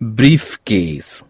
briefcase.